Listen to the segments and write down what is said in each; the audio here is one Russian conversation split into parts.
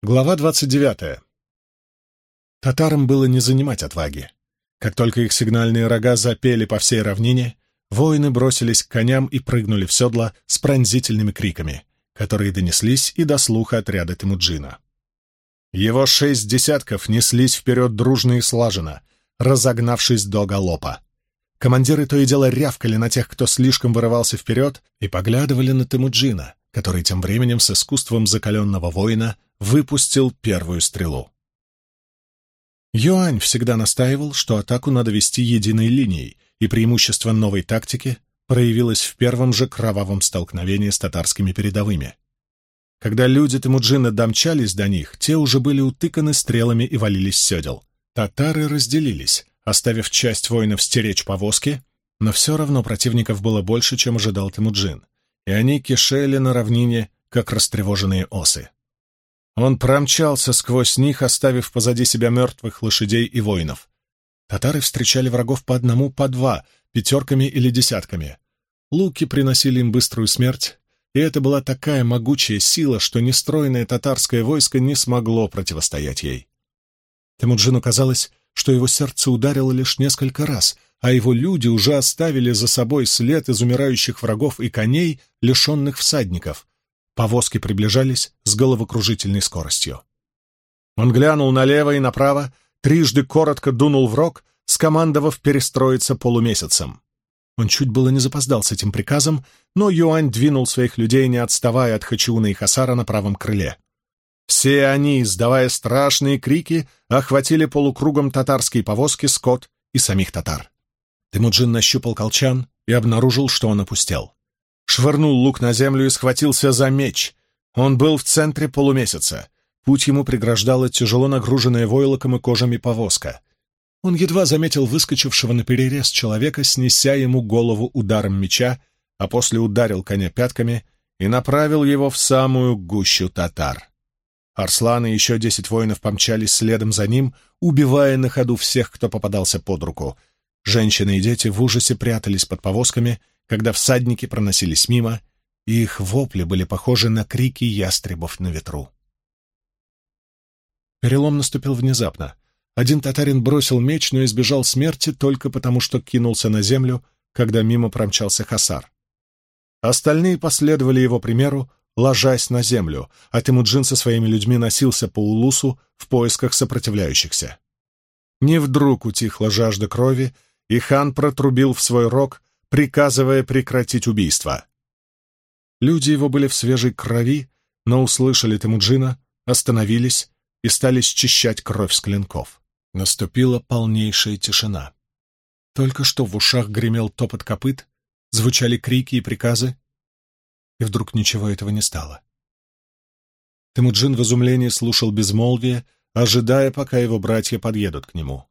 Глава двадцать девятая. Татарам было не занимать отваги. Как только их сигнальные рога запели по всей равнине, воины бросились к коням и прыгнули в седла с пронзительными криками, которые донеслись и до слуха отряда Тимуджина. Его шесть десятков неслись вперед дружно и слаженно, разогнавшись до галопа. Командиры то и дело рявкали на тех, кто слишком вырывался вперед, и поглядывали на Тимуджина, который тем временем с искусством закаленного воина выпустил первую стрелу. Юань всегда настаивал, что атаку надо вести единой линией, и преимущество новой тактики проявилось в первом же кровавом столкновении с татарскими передовыми. Когда люди Темуджина домчались до них, те уже были утыканы стрелами и валились с. Татары разделились, оставив часть воинов стеречь повозки, но все равно противников было больше, чем ожидал Темуджин, и они кишели на равнине, как растревоженные осы. Он промчался сквозь них, оставив позади себя мертвых лошадей и воинов. Татары встречали врагов по одному, по два, пятерками или десятками. Луки приносили им быструю смерть, и это была такая могучая сила, что нестройное татарское войско не смогло противостоять ей. Темуджину казалось, что его сердце ударило лишь несколько раз, а его люди уже оставили за собой след из умирающих врагов и коней, лишенных всадников. Повозки приближались с головокружительной скоростью. Он глянул налево и направо, трижды коротко дунул в рог, скомандовав перестроиться полумесяцем. Он чуть было не запоздал с этим приказом, но Юань двинул своих людей, не отставая от Хачиуна и Хасара на правом крыле. Все они, издавая страшные крики, охватили полукругом татарские повозки, скот и самих татар. Темуджин нащупал колчан и обнаружил, что он опустел. Швырнул лук на землю и схватился за меч. Он был в центре полумесяца. Путь ему преграждала тяжело нагруженная войлоком и кожами повозка. Он едва заметил выскочившего на перерез человека, снеся ему голову ударом меча, а после ударил коня пятками и направил его в самую гущу татар. Арслан и еще десять воинов помчались следом за ним, убивая на ходу всех, кто попадался под руку. Женщины и дети в ужасе прятались под повозками, когда всадники проносились мимо, и их вопли были похожи на крики ястребов на ветру. Перелом наступил внезапно — один татарин бросил меч, но избежал смерти только потому, что кинулся на землю, когда мимо промчался Хасар. Остальные последовали его примеру, ложась на землю, а Тимуджин со своими людьми носился по Улусу в поисках сопротивляющихся. Не вдруг утихла жажда крови, и хан протрубил в свой рог, приказывая прекратить убийство. Люди его были в свежей крови, но услышали Тимуджина, остановились и стали счищать кровь с клинков. Наступила полнейшая тишина. Только что в ушах гремел топот копыт, звучали крики и приказы, и вдруг ничего этого не стало. Темуджин в изумлении слушал безмолвие, ожидая, пока его братья подъедут к нему.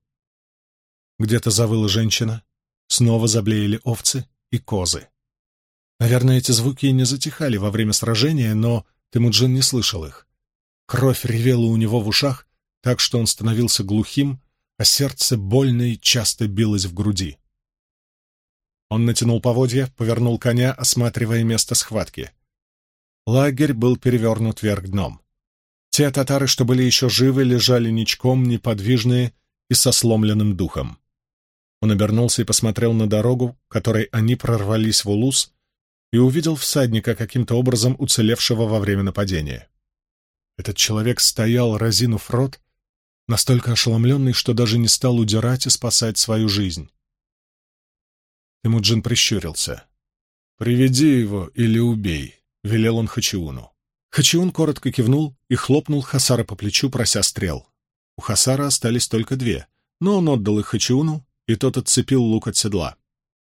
Где-то завыла женщина, снова заблеяли овцы и козы. Наверное, эти звуки и не затихали во время сражения, но Темуджин не слышал их. Кровь ревела у него в ушах, так что он становился глухим, а сердце больно и часто билось в груди. Он натянул поводья, повернул коня, осматривая место схватки. Лагерь был перевернут вверх дном. Те татары, что были еще живы, лежали ничком, неподвижные и со сломленным духом. Он обернулся и посмотрел на дорогу, которой они прорвались в Улус, и увидел всадника, каким-то образом уцелевшего во время нападения. Этот человек стоял, разинув рот, настолько ошеломленный, что даже не стал удирать и спасать свою жизнь. Темуджин прищурился. «Приведи его или убей», — велел он Хачиуну. Хачиун коротко кивнул и хлопнул Хасара по плечу, прося стрел. У Хасара остались только две, но он отдал их Хачиуну, и тот отцепил лук от седла.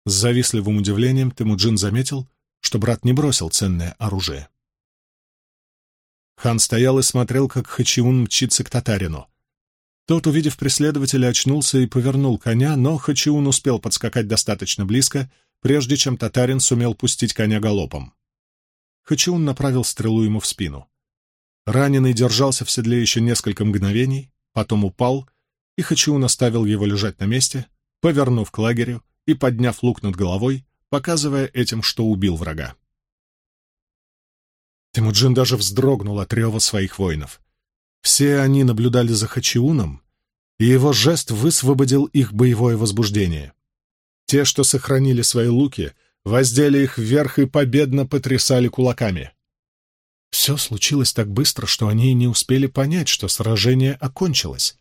С завистливым удивлением Темуджин заметил, что брат не бросил ценное оружие. Хан стоял и смотрел, как Хачиун мчится к татарину, тот, увидев преследователя, очнулся и повернул коня, но Хачиун успел подскакать достаточно близко, прежде чем татарин сумел пустить коня галопом. Хачиун направил стрелу ему в спину. Раненый держался в седле еще несколько мгновений, потом упал, и Хачиун оставил его лежать на месте, повернув к лагерю и подняв лук над головой, показывая этим, что убил врага. Тимуджин даже вздрогнул от рева своих воинов. Все они наблюдали за Хачиуном, и его жест высвободил их боевое возбуждение. Те, что сохранили свои луки, воздели их вверх и победно потрясали кулаками. Все случилось так быстро, что они не успели понять, что сражение окончилось.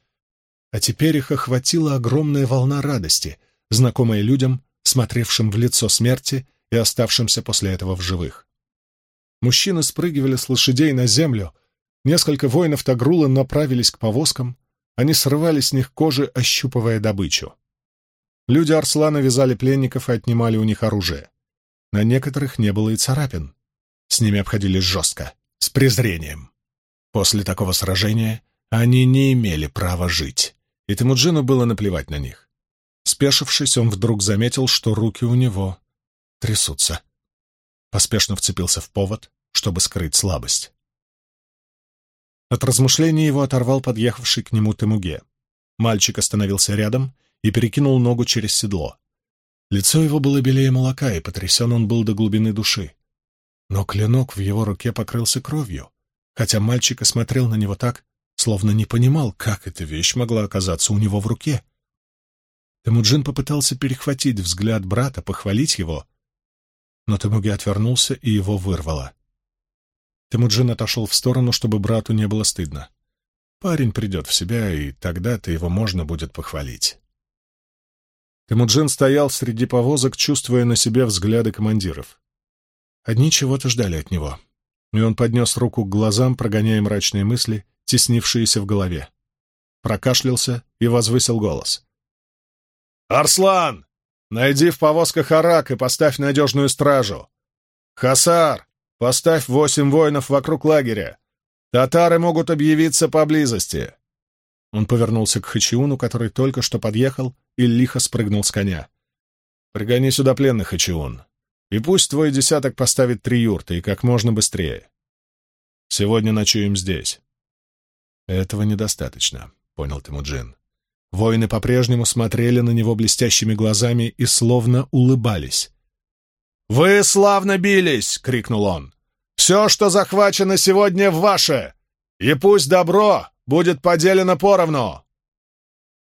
А теперь их охватила огромная волна радости, знакомая людям, смотревшим в лицо смерти и оставшимся после этого в живых. Мужчины спрыгивали с лошадей на землю, несколько воинов Тагрула направились к повозкам, они срывали с них кожи, ощупывая добычу. Люди Арслана вязали пленников и отнимали у них оружие. На некоторых не было и царапин. С ними обходились жестко, с презрением. После такого сражения они не имели права жить, и Темуджину было наплевать на них. Спешившись, он вдруг заметил, что руки у него трясутся. Поспешно вцепился в повод, чтобы скрыть слабость. От размышлений его оторвал подъехавший к нему Темуге. Мальчик остановился рядом и перекинул ногу через седло. Лицо его было белее молока, и потрясен он был до глубины души. Но клинок в его руке покрылся кровью, хотя мальчик осмотрел на него так, словно не понимал, как эта вещь могла оказаться у него в руке. Темуджин попытался перехватить взгляд брата, похвалить его, но Темуге отвернулся и его вырвало. Темуджин отошел в сторону, чтобы брату не было стыдно. Парень придет в себя, и тогда-то его можно будет похвалить. Темуджин стоял среди повозок, чувствуя на себе взгляды командиров. Одни чего-то ждали от него, и он поднес руку к глазам, прогоняя мрачные мысли, теснившиеся в голове. Прокашлялся и возвысил голос. «Арслан! Найди в повозках арак и поставь надежную стражу! Хасар! Поставь восемь воинов вокруг лагеря! Татары могут объявиться поблизости!» Он повернулся к Хачиуну, который только что подъехал и лихо спрыгнул с коня. «Пригони сюда пленных, Хачиун, и пусть твой десяток поставит три юрты, и как можно быстрее. Сегодня ночуем здесь». «Этого недостаточно», — понял Тимуджин. Воины по-прежнему смотрели на него блестящими глазами и словно улыбались. «Вы славно бились!» — крикнул он. «Все, что захвачено сегодня, ваше! И пусть добро будет поделено поровну!»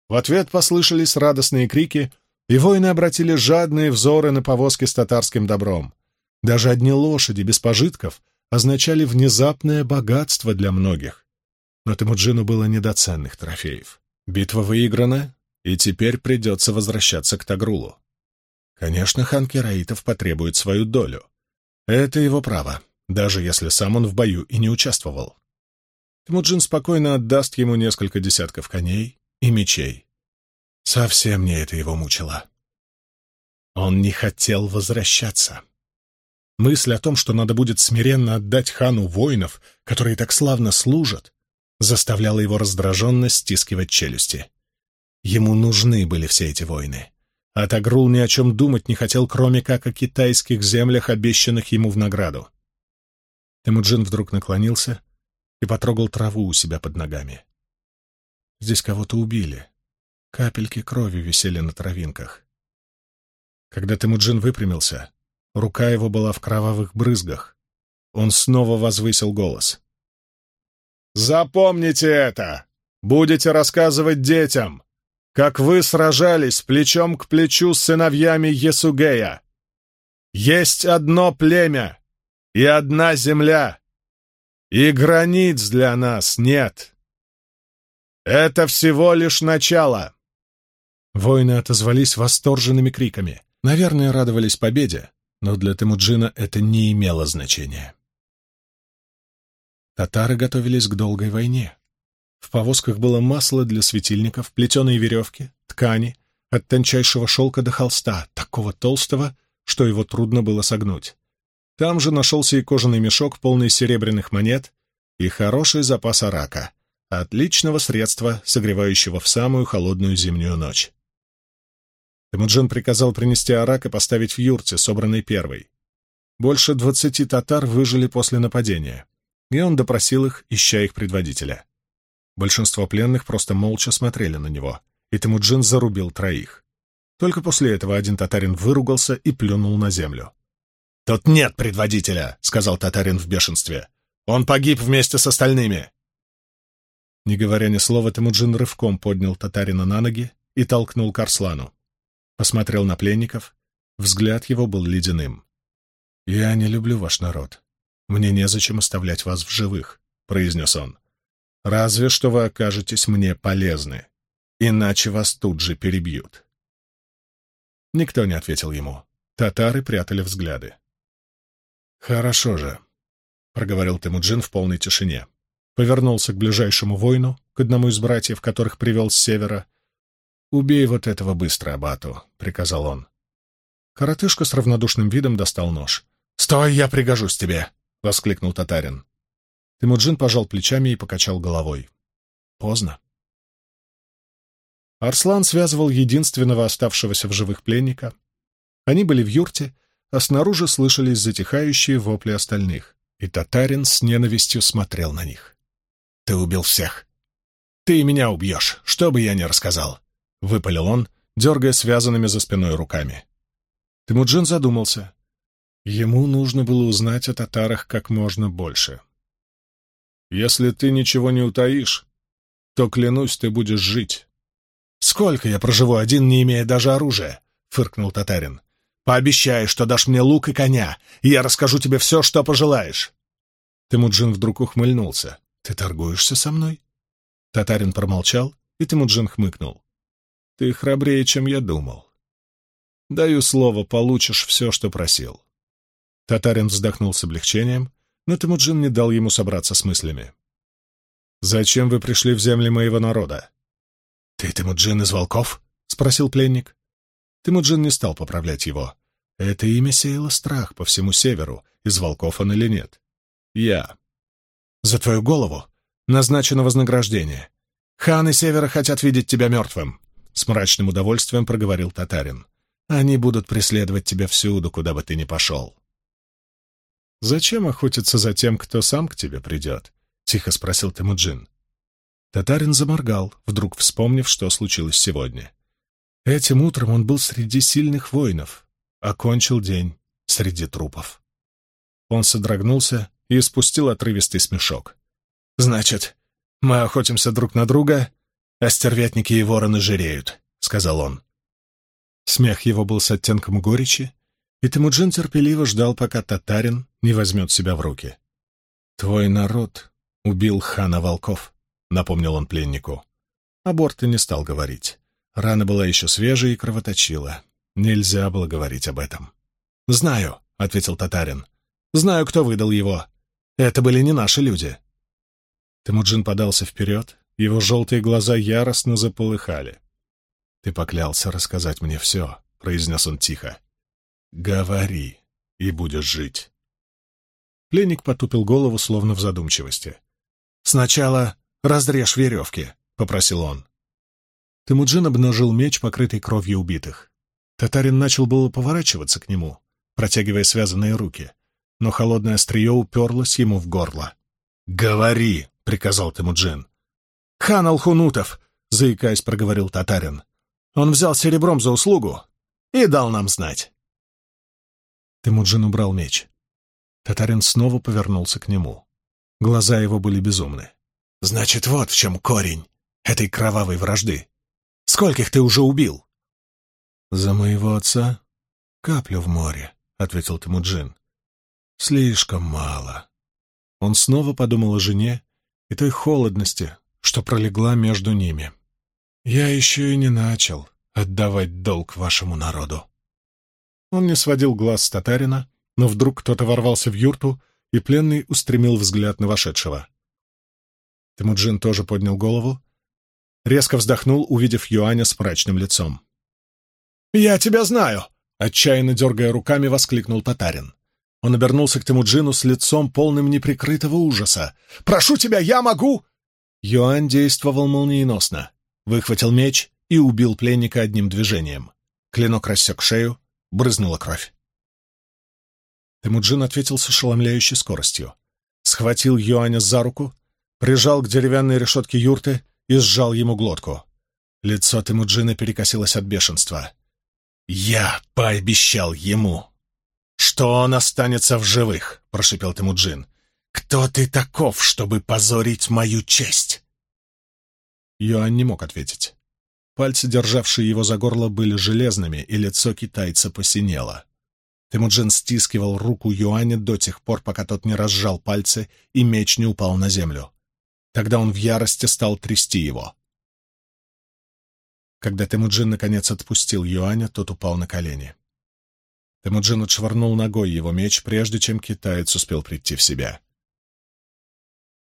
В ответ послышались радостные крики, и воины обратили жадные взоры на повозки с татарским добром. Даже одни лошади без пожитков означали внезапное богатство для многих. Но Темуджину было не до ценных трофеев. Битва выиграна, и теперь придется возвращаться к Тагрулу. Конечно, хан Кераитов потребует свою долю. Это его право, даже если сам он в бою и не участвовал. Тимуджин спокойно отдаст ему несколько десятков коней и мечей. Совсем не это его мучило. Он не хотел возвращаться. Мысль о том, что надо будет смиренно отдать хану воинов, которые так славно служат, заставляло его раздраженно стискивать челюсти. Ему нужны были все эти войны. А ни о чем думать не хотел, кроме как о китайских землях, обещанных ему в награду. Темуджин вдруг наклонился и потрогал траву у себя под ногами. Здесь кого-то убили. Капельки крови висели на травинках. Когда Темуджин выпрямился, рука его была в кровавых брызгах. Он снова возвысил голос. Запомните это! Будете рассказывать детям, как вы сражались плечом к плечу с сыновьями Есугея. Есть одно племя и одна земля, и границ для нас нет. Это всего лишь начало. Воины отозвались восторженными криками. Наверное, радовались победе, но для Темуджина это не имело значения. Татары готовились к долгой войне. В повозках было масло для светильников, плетеные веревки, ткани, от тончайшего шелка до холста, такого толстого, что его трудно было согнуть. Там же нашелся и кожаный мешок, полный серебряных монет, и хороший запас арака, отличного средства, согревающего в самую холодную зимнюю ночь. Темуджин приказал принести арак и поставить в юрте, собранной первой. Больше двадцати татар выжили после нападения и он допросил их, ища их предводителя. Большинство пленных просто молча смотрели на него, и Темуджин зарубил троих. Только после этого один татарин выругался и плюнул на землю. «Тут нет предводителя», — сказал татарин в бешенстве. «Он погиб вместе с остальными». Не говоря ни слова, Темуджин рывком поднял татарина на ноги и толкнул к Арслану. Посмотрел на пленников, взгляд его был ледяным. «Я не люблю ваш народ. Мне незачем оставлять вас в живых», — произнес он. «Разве что вы окажетесь мне полезны, иначе вас тут же перебьют». Никто не ответил ему. Татары прятали взгляды. «Хорошо же», — проговорил Темуджин в полной тишине. Повернулся к ближайшему воину, к одному из братьев, которых привел с севера. «Убей вот этого быстро, Абату», — приказал он. Коротышка с равнодушным видом достал нож. «Стой, я пригожусь тебе!» — воскликнул татарин. Темуджин пожал плечами и покачал головой. Поздно. Арслан связывал единственного оставшегося в живых пленника. Они были в юрте, а снаружи слышались затихающие вопли остальных, и татарин с ненавистью смотрел на них. «Ты убил всех. Ты и меня убьешь, что бы я ни рассказал», — выпалил он, дергая связанными за спиной руками. Темуджин задумался. Ему нужно было узнать о татарах как можно больше. «Если ты ничего не утаишь, то, клянусь, ты будешь жить». «Сколько я проживу один, не имея даже оружия?» — фыркнул татарин. Пообещай, что дашь мне лук и коня, и я расскажу тебе все, что пожелаешь. Темуджин вдруг ухмыльнулся. «Ты торгуешься со мной?» Татарин промолчал, и Темуджин хмыкнул. «Ты храбрее, чем я думал. Даю слово, получишь все, что просил». Татарин вздохнул с облегчением, но Темуджин не дал ему собраться с мыслями. «Зачем вы пришли в земли моего народа?» «Ты Темуджин из волков?» — спросил пленник. Темуджин не стал поправлять его. Это имя сеяло страх по всему северу, из волков он или нет. Я. За твою голову назначено вознаграждение. Ханы севера хотят видеть тебя мертвым, — с мрачным удовольствием проговорил татарин. Они будут преследовать тебя всюду, куда бы ты ни пошел. «Зачем охотиться за тем, кто сам к тебе придет?» — тихо спросил Темуджин. Татарин заморгал, вдруг вспомнив, что случилось сегодня. Этим утром он был среди сильных воинов, окончил день среди трупов. Он содрогнулся и испустил отрывистый смешок. «Значит, мы охотимся друг на друга, а стервятники и вороны жиреют», — сказал он. Смех его был с оттенком горечи, и Темуджин терпеливо ждал, пока татарин не возьмет себя в руки. «Твой народ убил хана волков», — напомнил он пленнику. Аборт не стал говорить. Рана была еще свежая и кровоточила. Нельзя было говорить об этом. «Знаю», — ответил татарин. «Знаю, кто выдал его. Это были не наши люди». Темуджин подался вперед, его желтые глаза яростно заполыхали. «Ты поклялся рассказать мне все», — произнес он тихо. «Говори, и будешь жить». Пленник потупил голову, словно в задумчивости. «Сначала разрежь веревки», — попросил он. Темуджин обнажил меч, покрытый кровью убитых. Татарин начал было поворачиваться к нему, протягивая связанные руки, но холодное острие уперлось ему в горло. «Говори!» — приказал Темуджин. «Хан Алхунутов!» — заикаясь, проговорил татарин. «Он взял серебром за услугу и дал нам знать». Темуджин убрал меч. Татарин снова повернулся к нему. Глаза его были безумны. «Значит, вот в чем корень этой кровавой вражды. Скольких ты уже убил?» «За моего отца каплю в море», — ответил Тимуджин. «Слишком мало». Он снова подумал о жене и той холодности, что пролегла между ними. «Я еще и не начал отдавать долг вашему народу». Он не сводил глаз с татарина, но вдруг кто-то ворвался в юрту, и пленный устремил взгляд на вошедшего. Тимуджин тоже поднял голову резко вздохнул, увидев Юаня с мрачным лицом. «Я тебя знаю!» — отчаянно дергая руками, воскликнул татарин. Он обернулся к Темуджину с лицом, полным неприкрытого ужаса. «Прошу тебя, я могу!» Юань действовал молниеносно. Выхватил меч и убил пленника одним движением. Клинок рассек шею, брызнула кровь. Темуджин ответил с ошеломляющей скоростью. Схватил Юаня за руку, прижал к деревянной решетке юрты и сжал ему глотку. Лицо Темуджина перекосилось от бешенства. «Я пообещал ему, что он останется в живых», — прошипел Темуджин. «Кто ты таков, чтобы позорить мою честь?» Юань не мог ответить. Пальцы, державшие его за горло, были железными, и лицо китайца посинело. Темуджин стискивал руку Юаня до тех пор, пока тот не разжал пальцы и меч не упал на землю. Тогда он в ярости стал трясти его. Когда Темуджин наконец отпустил Юаня, тот упал на колени. Темуджин отшвырнул ногой его меч, прежде чем китаец успел прийти в себя.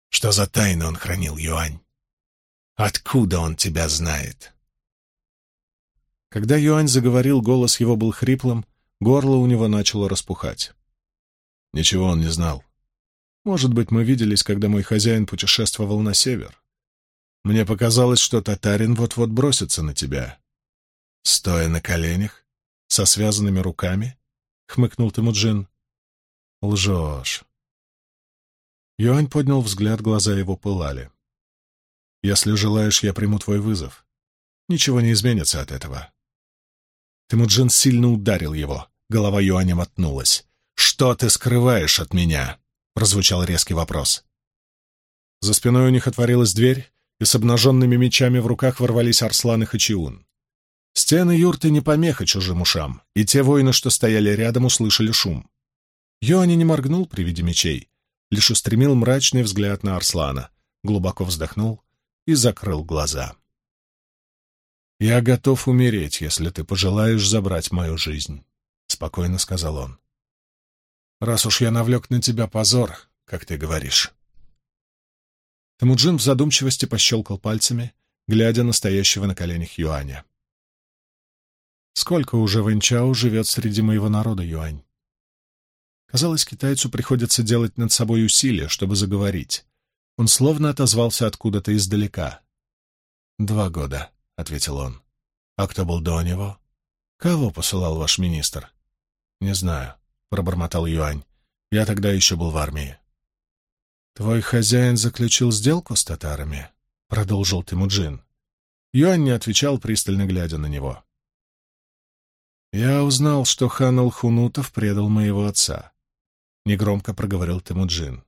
«Что за тайну он хранил, Юань? Откуда он тебя знает?» Когда Юань заговорил, голос его был хриплым, горло у него начало распухать. Ничего он не знал. Может быть, мы виделись, когда мой хозяин путешествовал на север. Мне показалось, что татарин вот-вот бросится на тебя. Стоя на коленях, со связанными руками, — хмыкнул Темуджин. Лжешь. Юань поднял взгляд, глаза его пылали. Если желаешь, я приму твой вызов. Ничего не изменится от этого. Темуджин сильно ударил его. Голова Юаня мотнулась. «Что ты скрываешь от меня?» — прозвучал резкий вопрос. За спиной у них отворилась дверь, и с обнаженными мечами в руках ворвались Арслан и Хачиун. Стены юрты не помеха чужим ушам, и те воины, что стояли рядом, услышали шум. Йоанни не моргнул при виде мечей, лишь устремил мрачный взгляд на Арслана, глубоко вздохнул и закрыл глаза. «Я готов умереть, если ты пожелаешь забрать мою жизнь», — спокойно сказал он. «Раз уж я навлек на тебя позор, как ты говоришь». Темуджин в задумчивости пощелкал пальцами, глядя на стоящего на коленях Юаня. «Сколько уже Вэнчао живет среди моего народа, Юань?» Казалось, китайцу приходится делать над собой усилия, чтобы заговорить. Он словно отозвался откуда-то издалека. «Два года», — ответил он. «А кто был до него?» «Кого посылал ваш министр?» «Не знаю», — пробормотал Юань. «Я тогда еще был в армии». «Твой хозяин заключил сделку с татарами?» — продолжил Тимуджин. Юань не отвечал, пристально глядя на него. «Я узнал, что хан Алхунутов предал моего отца», — негромко проговорил Тимуджин.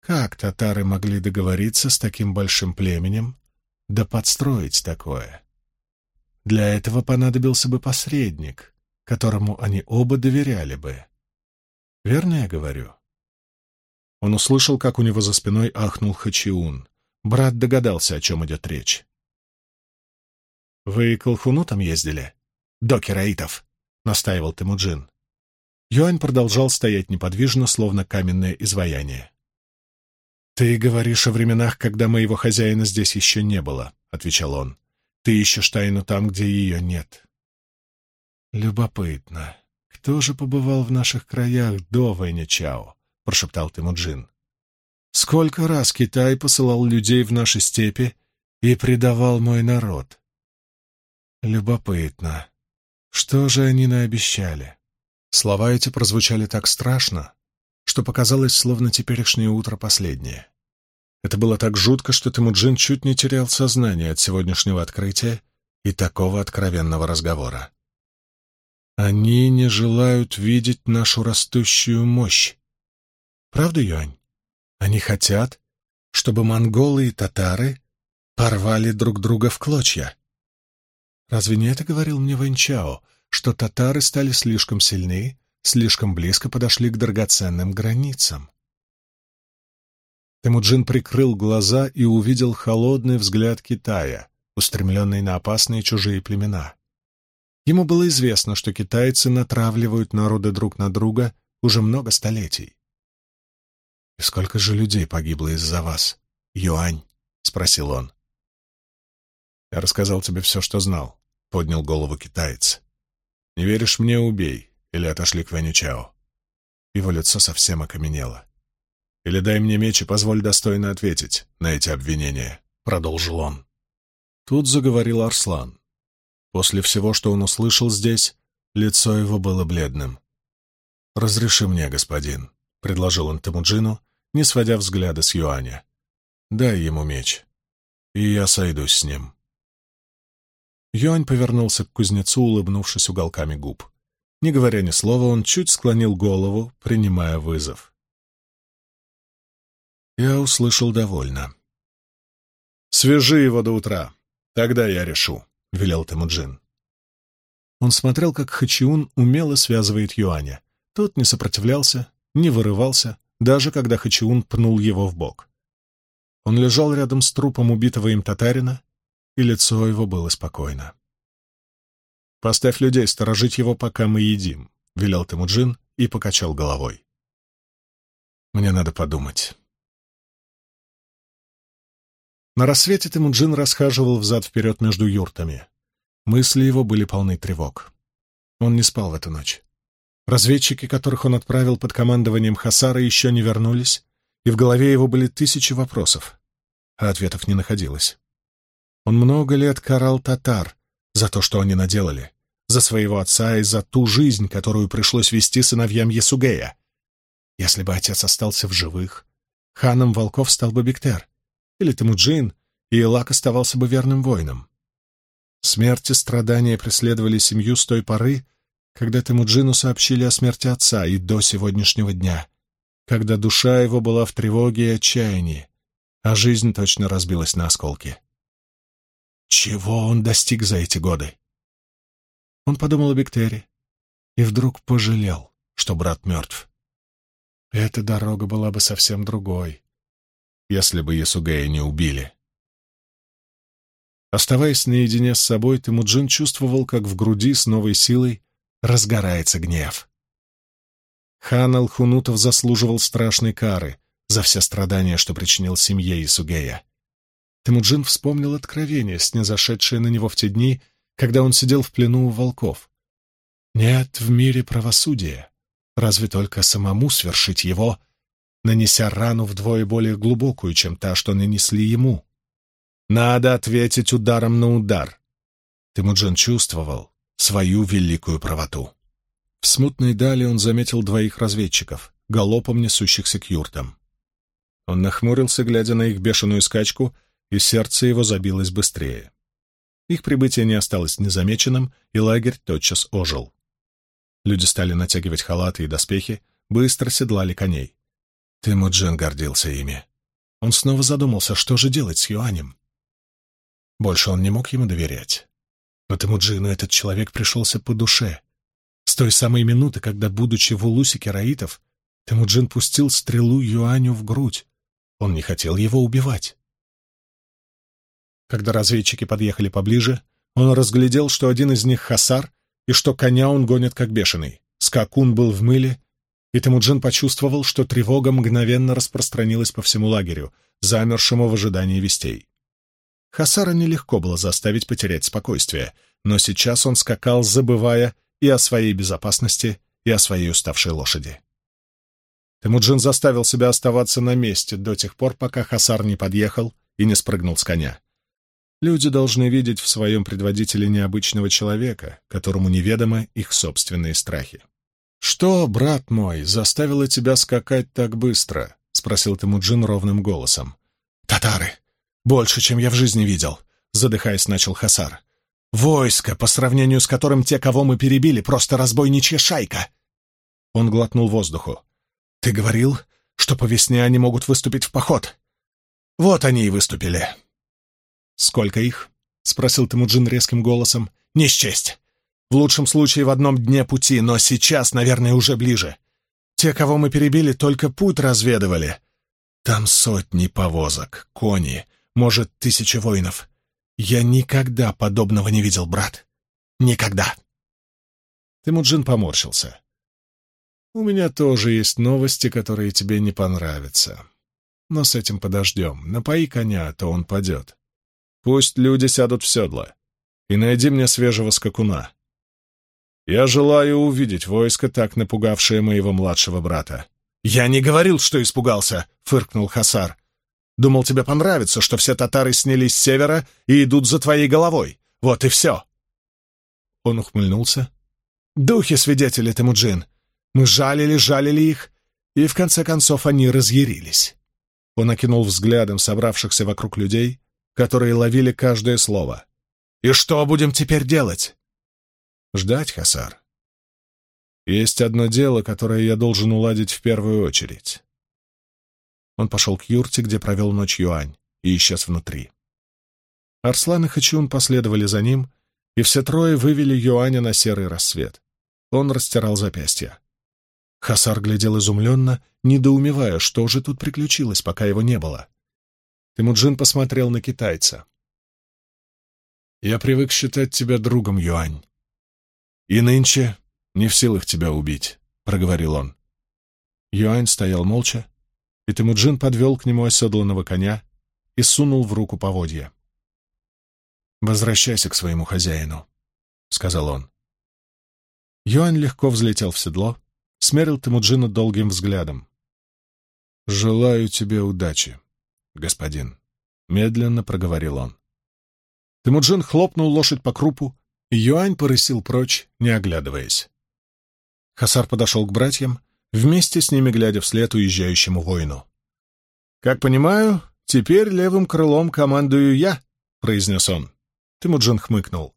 «Как татары могли договориться с таким большим племенем, да подстроить такое? Для этого понадобился бы посредник, которому они оба доверяли бы. Верно я говорю?» Он услышал, как у него за спиной ахнул Хачиун. Брат догадался, о чем идет речь. «Вы к Алхуну там ездили?» «До кераитов», — настаивал Темуджин. Юань продолжал стоять неподвижно, словно каменное изваяние. «Ты говоришь о временах, когда моего хозяина здесь еще не было», — отвечал он. «Ты ищешь тайну там, где ее нет». «Любопытно. Кто же побывал в наших краях до Вэня Чао?» прошептал Темуджин. «Сколько раз Китай посылал людей в наши степи и предавал мой народ?» «Любопытно. Что же они наобещали?» Слова эти прозвучали так страшно, что показалось, словно теперешнее утро последнее. Это было так жутко, что Темуджин чуть не терял сознание от сегодняшнего открытия и такого откровенного разговора. «Они не желают видеть нашу растущую мощь», Правда, Юань? Они хотят, чтобы монголы и татары порвали друг друга в клочья. Разве не это говорил мне Вэньчао, что татары стали слишком сильны, слишком близко подошли к драгоценным границам? Темуджин прикрыл глаза и увидел холодный взгляд Китая, устремленный на опасные чужие племена. Ему было известно, что китайцы натравливают народы друг на друга уже много столетий. «И сколько же людей погибло из-за вас, Юань?» — спросил он. «Я рассказал тебе все, что знал», — поднял голову китаец. «Не веришь мне — убей, или отошли к Вэню Чао». Его лицо совсем окаменело. «Или дай мне меч и позволь достойно ответить на эти обвинения», — продолжил он. Тут заговорил Арслан. После всего, что он услышал здесь, лицо его было бледным. «Разреши мне, господин», — предложил он Темуджину, не сводя взгляда с Юаня. «Дай ему меч, и я сойдусь с ним». Юань повернулся к кузнецу, улыбнувшись уголками губ. Не говоря ни слова, он чуть склонил голову, принимая вызов. Я услышал довольно. «Свяжи его до утра. Тогда я решу», — велел Темуджин. Он смотрел, как Хачиун умело связывает Юаня. Тот не сопротивлялся, не вырывался, даже когда Хачиун пнул его в бок. Он лежал рядом с трупом убитого им татарина, и лицо его было спокойно. «Поставь людей сторожить его, пока мы едим», — велел Темуджин и покачал головой. «Мне надо подумать». На рассвете Темуджин расхаживал взад-вперед между юртами. Мысли его были полны тревог. Он не спал в эту ночь. Разведчики, которых он отправил под командованием Хасара, еще не вернулись, и в голове его были тысячи вопросов, а ответов не находилось. Он много лет карал татар за то, что они наделали, за своего отца и за ту жизнь, которую пришлось вести сыновьям Ясугея. Если бы отец остался в живых, ханом волков стал бы Бектер, или Темуджин, и Илак оставался бы верным воином. Смерть и страдания преследовали семью с той поры, когда Темуджину сообщили о смерти отца, и до сегодняшнего дня, когда душа его была в тревоге и отчаянии, а жизнь точно разбилась на осколки. Чего он достиг за эти годы? Он подумал о Бектере и вдруг пожалел, что брат мертв. Эта дорога была бы совсем другой, если бы Ясугея не убили. Оставаясь наедине с собой, Темуджин чувствовал, как в груди с новой силой разгорается гнев. Хан Алхунутов заслуживал страшной кары за все страдания, что причинил семье Исугея. Темуджин вспомнил откровение, снизошедшее на него в те дни, когда он сидел в плену у волков. Нет в мире правосудия, разве только самому свершить его, нанеся рану вдвое более глубокую, чем та, что нанесли ему. Надо ответить ударом на удар. Темуджин чувствовал свою великую правоту. В смутной дали он заметил двоих разведчиков, галопом несущихся к юртам. Он нахмурился, глядя на их бешеную скачку, и сердце его забилось быстрее. Их прибытие не осталось незамеченным, и лагерь тотчас ожил. Люди стали натягивать халаты и доспехи, быстро седлали коней. Темуджин гордился ими. Он снова задумался, что же делать с Юанем. Больше он не мог ему доверять. Но Темуджину этот человек пришелся по душе. С той самой минуты, когда, будучи в улусе кераитов, Темуджин пустил стрелу Юаню в грудь. Он не хотел его убивать. Когда разведчики подъехали поближе, он разглядел, что один из них — Хасар, и что коня он гонит как бешеный. Скакун был в мыле, и Темуджин почувствовал, что тревога мгновенно распространилась по всему лагерю, замершему в ожидании вестей. Хасара нелегко было заставить потерять спокойствие, но сейчас он скакал, забывая и о своей безопасности, и о своей уставшей лошади. Темуджин заставил себя оставаться на месте до тех пор, пока Хасар не подъехал и не спрыгнул с коня. Люди должны видеть в своем предводителе необычного человека, которому неведомы их собственные страхи. «Что, брат мой, заставило тебя скакать так быстро?» — спросил Темуджин ровным голосом. «Татары! Больше, чем я в жизни видел», — задыхаясь, начал Хасар. «Войско, по сравнению с которым те, кого мы перебили, просто разбойничья шайка!» Он глотнул воздуху. «Ты говорил, что по весне они могут выступить в поход. Вот они и выступили». «Сколько их?» — спросил Темуджин резким голосом. «Не счесть. В лучшем случае в одном дне пути, но сейчас, наверное, уже ближе. Те, кого мы перебили, только путь разведывали. Там сотни повозок, кони, может, тысяча воинов. Я никогда подобного не видел, брат. Никогда. Тимуджин поморщился. У меня тоже есть новости, которые тебе не понравятся. Но с этим подождем. Напои коня, а то он падет. Пусть люди сядут в седло. И найди мне свежего скакуна. Я желаю увидеть войско, так напугавшее моего младшего брата. «Я не говорил, что испугался!» — фыркнул Хасар. Думал, тебе понравится, что все татары снялись с севера и идут за твоей головой. Вот и все. Он ухмыльнулся. Духи-свидетели, Темуджин. Мы жалили-жалили их, и в конце концов они разъярились. Он окинул взглядом собравшихся вокруг людей, которые ловили каждое слово. «И что будем теперь делать?» «Ждать, Хасар. Есть одно дело, которое я должен уладить в первую очередь. Он пошел к юрте, где провел ночь Юань, и исчез внутри. Арслан и Хачун последовали за ним, и все трое вывели Юаня на серый рассвет. Он растирал запястья. Хасар глядел изумленно, недоумевая, что же тут приключилось, пока его не было. Тимуджин посмотрел на китайца. «Я привык считать тебя другом, Юань. И нынче не в силах тебя убить», — проговорил он. Юань стоял молча, и Тимуджин подвел к нему оседланного коня и сунул в руку поводья. «Возвращайся к своему хозяину», — сказал он. Юань легко взлетел в седло, смерил Тимуджина долгим взглядом. «Желаю тебе удачи, господин», — медленно проговорил он. Тимуджин хлопнул лошадь по крупу, и Юань порысил прочь, не оглядываясь. Хасар подошел к братьям, вместе с ними глядя вслед уезжающему воину. «Как понимаю, теперь левым крылом командую я», — произнес он. Тимуджин хмыкнул.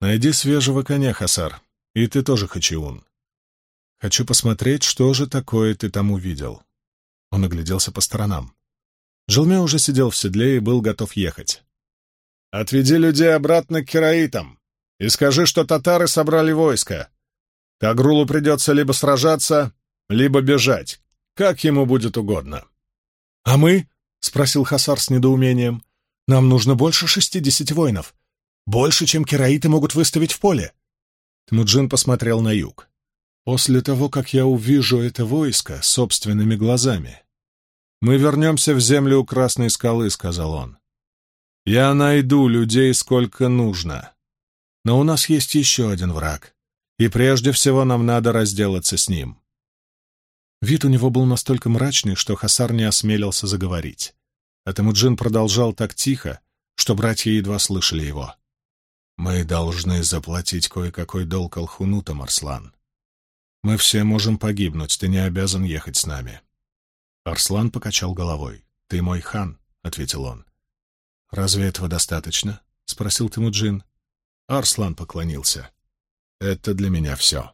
«Найди свежего коня, Хасар, и ты тоже, Хачиун. Хочу посмотреть, что же такое ты там увидел». Он огляделся по сторонам. Джилме уже сидел в седле и был готов ехать. «Отведи людей обратно к кераитам и скажи, что татары собрали войско. Тагрулу придется либо сражаться, либо бежать, как ему будет угодно». «А мы?» — спросил Хасар с недоумением. «Нам нужно больше шестидесяти воинов. Больше, чем кераиты могут выставить в поле». Тмуджин посмотрел на юг. «После того, как я увижу это войско собственными глазами, мы вернемся в землю у Красной скалы», — сказал он. «Я найду людей сколько нужно. Но у нас есть еще один враг, и прежде всего нам надо разделаться с ним». Вид у него был настолько мрачный, что Хасар не осмелился заговорить. А Темуджин продолжал так тихо, что братья едва слышали его. «Мы должны заплатить кое-какой долг Алхунутам, Арслан. Мы все можем погибнуть, ты не обязан ехать с нами». Арслан покачал головой. «Ты мой хан», — ответил он. «Разве этого достаточно?» — спросил Темуджин. Арслан поклонился. «Это для меня все».